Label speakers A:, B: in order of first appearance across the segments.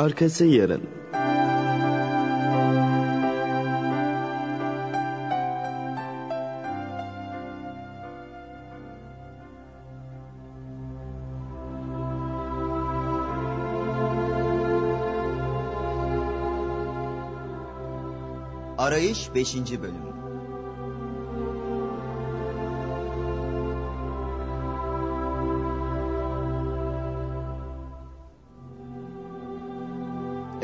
A: Arkası yarın.
B: Arayış 5. Bölüm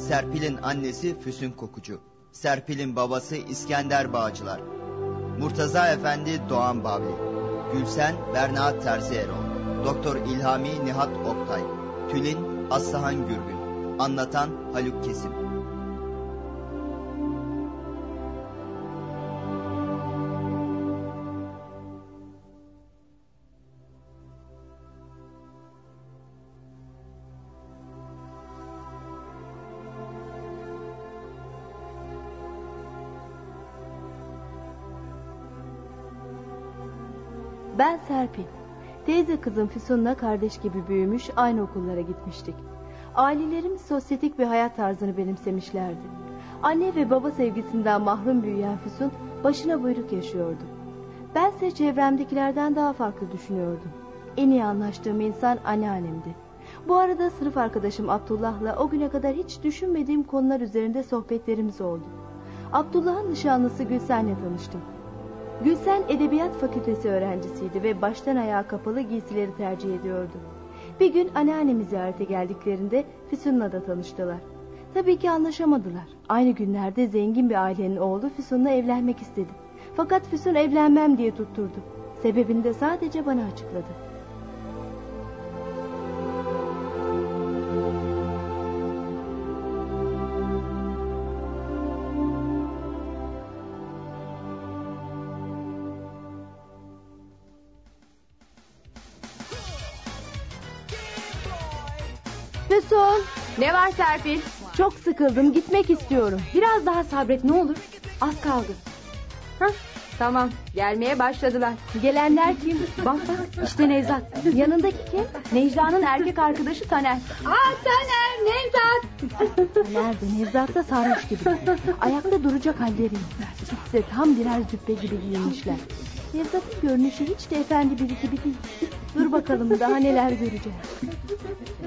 B: Serpil'in annesi Füsun Kokucu. Serpil'in babası İskender Bağcılar. Murtaza Efendi Doğan Bavli Gülsen Berna Terzi Erol. Doktor İlhami Nihat Oktay. Tülin Aslıhan Gürgün. Anlatan Haluk Kesim
C: Ben Serpil. Teyze kızım Füsun'la kardeş gibi büyümüş, aynı okullara gitmiştik. Ailelerimiz sosyetik bir hayat tarzını benimsemişlerdi. Anne ve baba sevgisinden mahrum büyüyen Füsun başına buyruk yaşıyordu. Bense çevremdekilerden daha farklı düşünüyordum. En iyi anlaştığım insan anneannemdi. Bu arada sınıf arkadaşım Abdullah'la o güne kadar hiç düşünmediğim konular üzerinde sohbetlerimiz oldu. Abdullah'ın nişanlısı Gülsen'le tanıştım. Gülsen Edebiyat Fakültesi öğrencisiydi ve baştan ayağa kapalı giysileri tercih ediyordu. Bir gün anneannemi ziyarete geldiklerinde Füsun'la da tanıştılar. Tabii ki anlaşamadılar. Aynı günlerde zengin bir ailenin oğlu Füsun'la evlenmek istedi. Fakat Füsun evlenmem diye tutturdu. Sebebini de sadece bana açıkladı. Füsun,
D: Ne var Serpil?
C: çok sıkıldım gitmek istiyorum.
D: Biraz daha sabret ne olur. Az kaldı. Hah, tamam gelmeye başladılar.
C: Gelenler kim?
D: Bak bak işte Nevzat.
C: Yanındaki kim?
D: Necla'nın erkek arkadaşı Taner. Aa Taner Nevzat.
C: Nerede? Nevzat da sarhoş gibi. Ayakta duracak halleri yok. İkisi tam birer züppe gibi giyinmişler. Nevzat'ın görünüşü hiç de efendi biri gibi değil. Dur bakalım daha neler göreceğiz.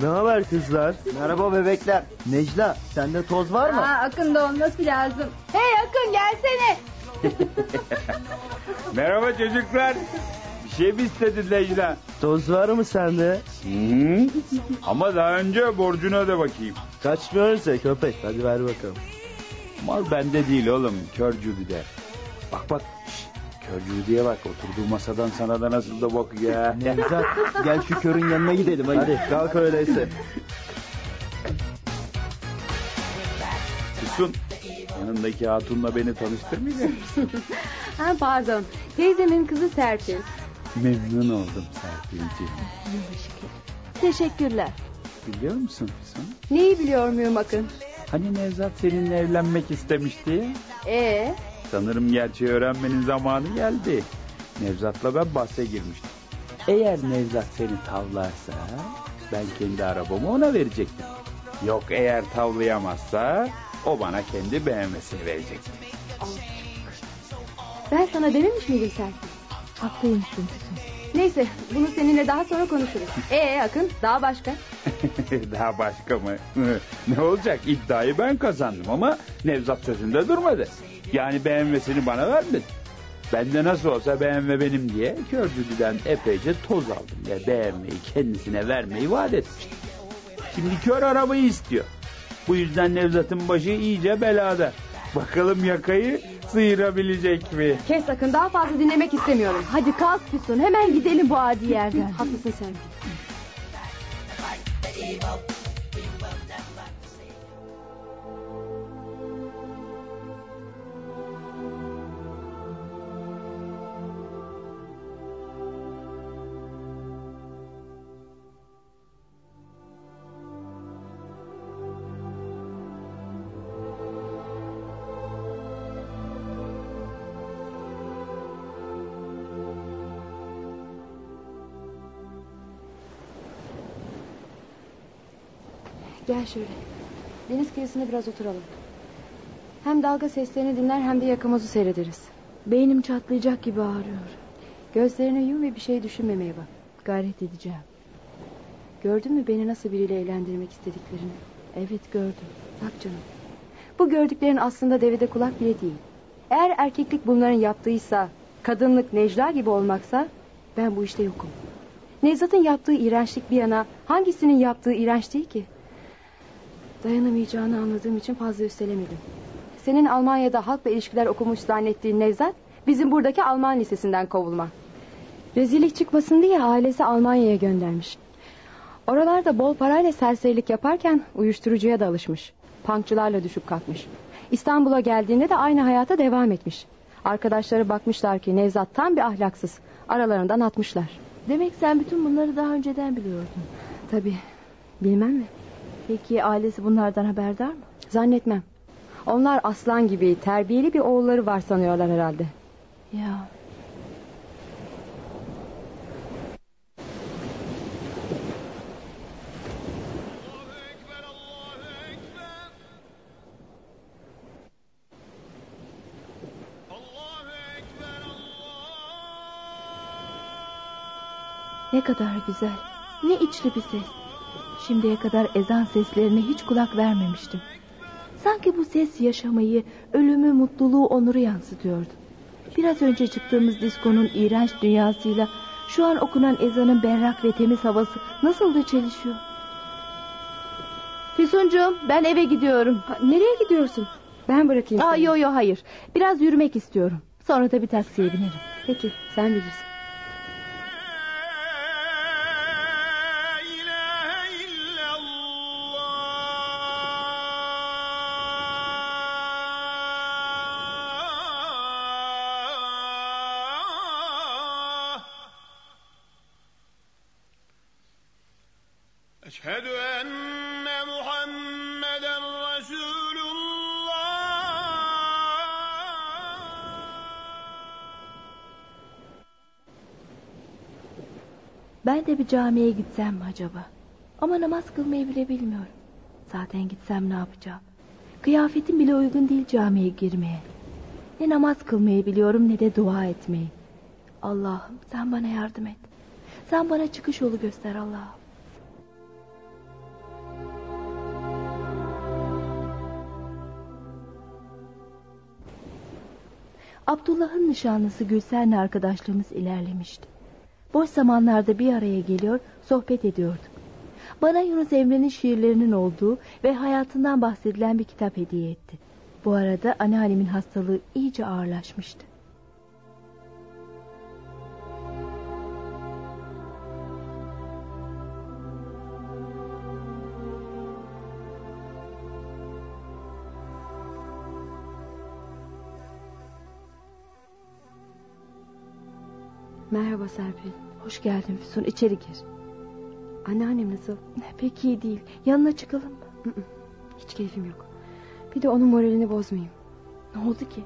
A: Ne haber kızlar?
B: Merhaba bebekler Necla sende toz var mı?
D: Aa, Akın'da olması lazım. Hey Akın gelsene.
E: Merhaba çocuklar. Bir şey mi istedin Leyla?
A: Toz var mı sende?
E: Hı? Ama daha önce borcunu öde bakayım.
A: Kaçmıyoruz ya köpek. Hadi ver bakalım.
E: Mal bende değil oğlum. Kör Cüdi'de. Bak bak. şşt, Kör Cüdi'ye bak. Oturduğu masadan sana da nasıl da bakıyor ya.
B: Nevzat gel şu körün yanına gidelim hadi.
A: Hadi kalk öyleyse.
E: Füsun. Yanındaki hatunla beni tanıştırmayacak mısın?
D: Ha pardon. Teyzemin kızı Serpil.
E: Memnun oldum Serpil'ciğim.
C: Teşekkürler.
E: Biliyor musun Füsun?
D: Neyi biliyor muyum Akın?
E: Hani Nevzat seninle evlenmek istemişti.
D: Ee,
E: Sanırım gerçeği öğrenmenin zamanı geldi. Nevzat'la ben bahse girmiştim. Eğer Nevzat seni tavlarsa ben kendi arabamı ona verecektim. Yok eğer tavlayamazsa o bana kendi BMW'sini verecekti.
D: ben sana dememiş miydim Serpil?
C: Haklıymışsın.
D: Neyse bunu seninle daha sonra konuşuruz. Ee Akın daha başka?
E: Daha başka mı? ne olacak iddiayı ben kazandım ama Nevzat sözünde durmadı. Yani BMW'sini bana vermedi. Ben de nasıl olsa BMW benim diye Kördüdü'den epeyce toz aldım. Ve BMW'yi kendisine vermeyi vaat etmiştim. Şimdi kör arabayı istiyor. Bu yüzden Nevzat'ın başı iyice belada. Bakalım yakayı sıyırabilecek mi?
D: Kes Akın daha fazla dinlemek istemiyorum.
C: Hadi kalk Füsun hemen gidelim bu adi yerden.
D: Haklısın Serpil. Gel şöyle. Deniz kıyısında biraz oturalım. Hem dalga seslerini dinler hem de yakamozu seyrederiz.
C: Beynim çatlayacak gibi ağrıyor.
D: Gözlerini yum ve bir şey düşünmemeye bak.
C: Gayret edeceğim.
D: Gördün mü beni nasıl biriyle eğlendirmek istediklerini?
C: Evet gördüm.
D: Bak canım. Bu gördüklerin aslında devede kulak bile değil. Eğer erkeklik bunların yaptığıysa, kadınlık Necla gibi olmaksa ben bu işte yokum. Nevzat'ın yaptığı iğrençlik bir yana hangisinin yaptığı iğrenç değil ki? Dayanamayacağını anladığım için fazla üstelemedim. Senin Almanya'da halkla ilişkiler okumuş zannettiğin Nevzat bizim buradaki Alman lisesinden kovulma. Rezillik çıkmasın diye ailesi Almanya'ya göndermiş. Oralarda bol parayla serserilik yaparken uyuşturucuya da alışmış. Punkçılarla düşüp kalkmış. İstanbul'a geldiğinde de aynı hayata devam etmiş. Arkadaşları bakmışlar ki Nevzat tam bir ahlaksız. Aralarından atmışlar.
C: Demek sen bütün bunları daha önceden biliyordun.
D: Tabii. Bilmem mi?
C: Peki ailesi bunlardan haberdar mı?
D: Zannetmem. Onlar aslan gibi terbiyeli bir oğulları var sanıyorlar herhalde.
C: Ya ne kadar güzel. Ne içli bir ses. Şimdiye kadar ezan seslerine hiç kulak vermemiştim. Sanki bu ses yaşamayı, ölümü, mutluluğu, onuru yansıtıyordu. Biraz önce çıktığımız diskonun iğrenç dünyasıyla şu an okunan ezanın berrak ve temiz havası nasıl da çelişiyor. Füsuncuğum ben eve gidiyorum.
D: Ha, nereye gidiyorsun? Ben bırakayım
C: Aa,
D: seni.
C: yo yo hayır. Biraz yürümek istiyorum. Sonra da bir taksiye binerim.
D: Peki sen bilirsin.
C: Ben de bir camiye gitsem mi acaba? Ama namaz kılmayı bile bilmiyorum. Zaten gitsem ne yapacağım? Kıyafetim bile uygun değil camiye girmeye. Ne namaz kılmayı biliyorum ne de dua etmeyi. Allah'ım sen bana yardım et. Sen bana çıkış yolu göster Allah'ım. Abdullah'ın nişanlısı Gülsen'le arkadaşlığımız ilerlemişti. Boş zamanlarda bir araya geliyor, sohbet ediyorduk. Bana Yunus Emre'nin şiirlerinin olduğu ve hayatından bahsedilen bir kitap hediye etti. Bu arada anneannemin hastalığı iyice ağırlaşmıştı.
D: Merhaba Serpil.
C: Hoş geldin Füsun, içeri gir.
D: Anneannem nasıl?
C: Pek iyi değil, yanına çıkalım mı?
D: Hiç keyfim yok. Bir de onun moralini bozmayayım.
C: Ne oldu ki?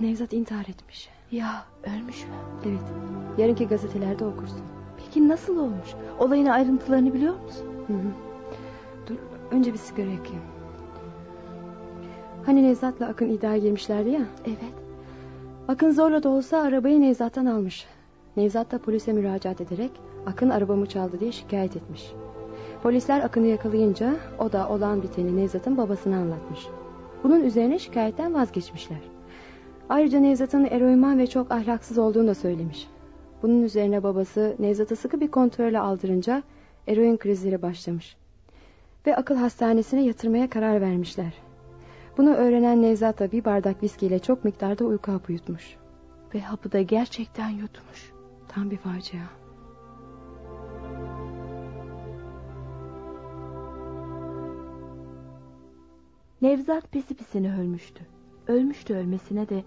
D: Nevzat intihar etmiş.
C: Ya ölmüş mü?
D: Evet. Yarınki gazetelerde okursun.
C: Peki nasıl olmuş? Olayın ayrıntılarını biliyor musun?
D: Hı hı. Dur önce bir sigara yakayım. Hani Nevzat'la Akın iddiaya girmişlerdi ya.
C: Evet.
D: Akın zorla da olsa arabayı Nevzat'tan almış. Nevzat da polise müracaat ederek Akın arabamı çaldı diye şikayet etmiş. Polisler Akın'ı yakalayınca o da olan biteni Nevzat'ın babasına anlatmış. Bunun üzerine şikayetten vazgeçmişler. Ayrıca Nevzat'ın eroinman ve çok ahlaksız olduğunu da söylemiş. Bunun üzerine babası Nevzat'ı sıkı bir kontrolle aldırınca eroin krizleri başlamış. Ve akıl hastanesine yatırmaya karar vermişler. Bunu öğrenen Nevzat da bir bardak viskiyle çok miktarda uyku hapı yutmuş.
C: Ve hapı da gerçekten yutmuş.
D: Tam bir facia.
C: Nevzat pisi pisine ölmüştü. Ölmüştü ölmesine de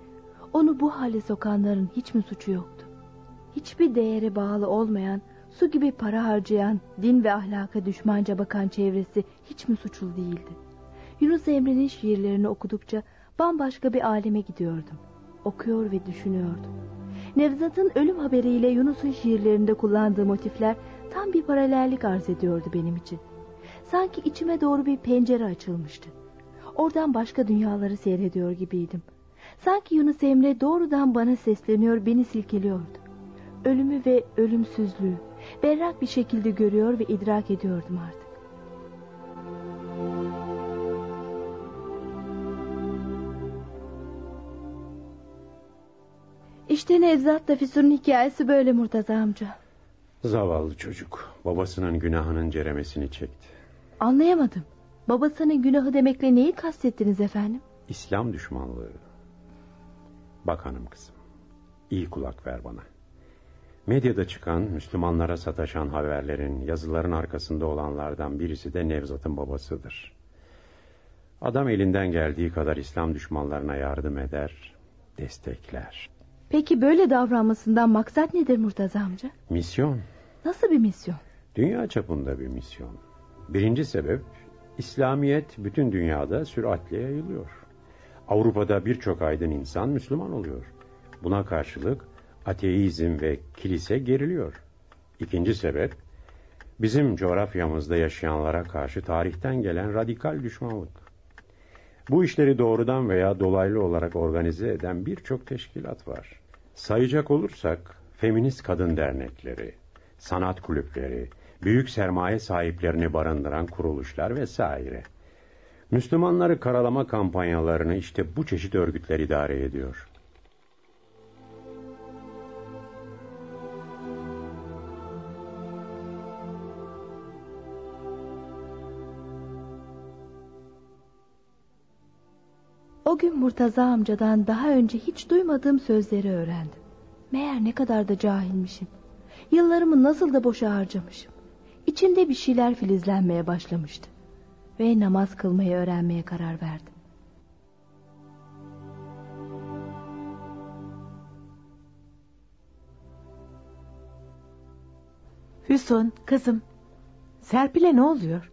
C: onu bu hale sokanların hiç mi suçu yoktu? Hiçbir değere bağlı olmayan, su gibi para harcayan, din ve ahlaka düşmanca bakan çevresi hiç mi suçlu değildi? Yunus Emre'nin şiirlerini okudukça bambaşka bir aleme gidiyordum. Okuyor ve düşünüyordum. Nevzat'ın ölüm haberiyle Yunus'un şiirlerinde kullandığı motifler tam bir paralellik arz ediyordu benim için. Sanki içime doğru bir pencere açılmıştı. Oradan başka dünyaları seyrediyor gibiydim. Sanki Yunus Emre doğrudan bana sesleniyor, beni silkeliyordu. Ölümü ve ölümsüzlüğü berrak bir şekilde görüyor ve idrak ediyordum artık. İşte Nevzat'la Füsun'un hikayesi böyle Murtaza amca.
F: Zavallı çocuk babasının günahının ceremesini çekti.
C: Anlayamadım. Babasının günahı demekle neyi kastettiniz efendim?
F: İslam düşmanlığı. Bak hanım kızım. iyi kulak ver bana. Medyada çıkan Müslümanlara sataşan haberlerin yazıların arkasında olanlardan birisi de Nevzat'ın babasıdır. Adam elinden geldiği kadar İslam düşmanlarına yardım eder, destekler.
C: Peki böyle davranmasından maksat nedir Murtaza amca?
F: Misyon.
C: Nasıl bir misyon?
F: Dünya çapında bir misyon. Birinci sebep İslamiyet bütün dünyada süratle yayılıyor. Avrupa'da birçok aydın insan Müslüman oluyor. Buna karşılık ateizm ve kilise geriliyor. İkinci sebep bizim coğrafyamızda yaşayanlara karşı tarihten gelen radikal düşmanlık. Bu işleri doğrudan veya dolaylı olarak organize eden birçok teşkilat var. Sayacak olursak feminist kadın dernekleri, sanat kulüpleri, büyük sermaye sahiplerini barındıran kuruluşlar vesaire. Müslümanları karalama kampanyalarını işte bu çeşit örgütler idare ediyor.
C: O gün Murtaza amcadan daha önce hiç duymadığım sözleri öğrendim. Meğer ne kadar da cahilmişim. Yıllarımı nasıl da boşa harcamışım. İçimde bir şeyler filizlenmeye başlamıştı. Ve namaz kılmayı öğrenmeye karar verdim.
G: Füsun kızım. Serpil'e ne oluyor?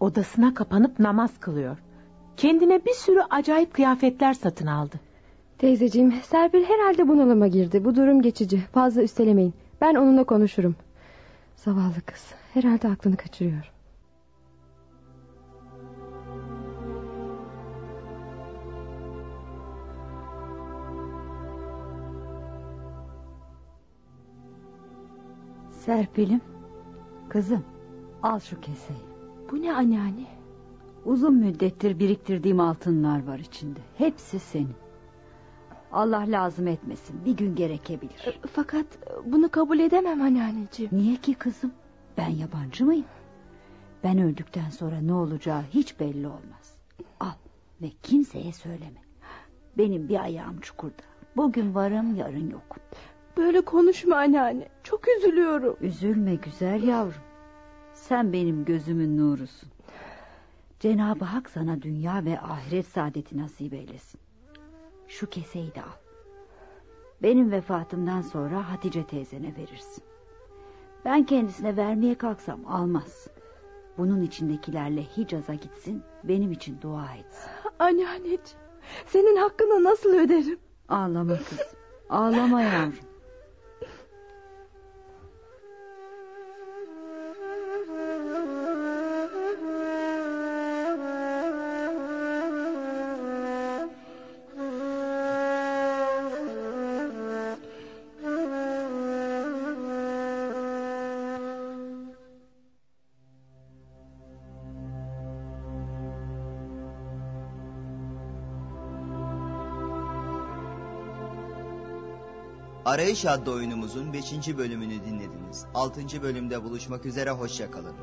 G: Odasına kapanıp namaz kılıyor. Kendine bir sürü acayip kıyafetler satın aldı.
D: Teyzeciğim Serpil herhalde bunalıma girdi. Bu durum geçici. Fazla üstelemeyin. Ben onunla konuşurum. Zavallı kız. Herhalde aklını kaçırıyor.
H: Serpil'im, kızım al şu keseyi.
C: Bu ne anneanne?
H: Uzun müddettir biriktirdiğim altınlar var içinde. Hepsi senin. Allah lazım etmesin. Bir gün gerekebilir.
C: Fakat bunu kabul edemem anneanneciğim.
H: Niye ki kızım? Ben yabancı mıyım? Ben öldükten sonra ne olacağı hiç belli olmaz. Al ve kimseye söyleme. Benim bir ayağım çukurda. Bugün varım yarın yokum.
C: Böyle konuşma anneanne. Çok üzülüyorum.
H: Üzülme güzel yavrum. Sen benim gözümün nurusun. Cenab-ı Hak sana dünya ve ahiret saadeti nasip eylesin. Şu keseyi de al. Benim vefatımdan sonra Hatice teyzene verirsin. Ben kendisine vermeye kalksam almaz. Bunun içindekilerle Hicaz'a gitsin, benim için dua etsin.
C: Anneanneciğim, senin hakkını nasıl öderim?
H: Ağlama kızım, ağlama yavrum.
B: Arayış adlı oyunumuzun 5. bölümünü dinlediniz. 6. bölümde buluşmak üzere hoşçakalın.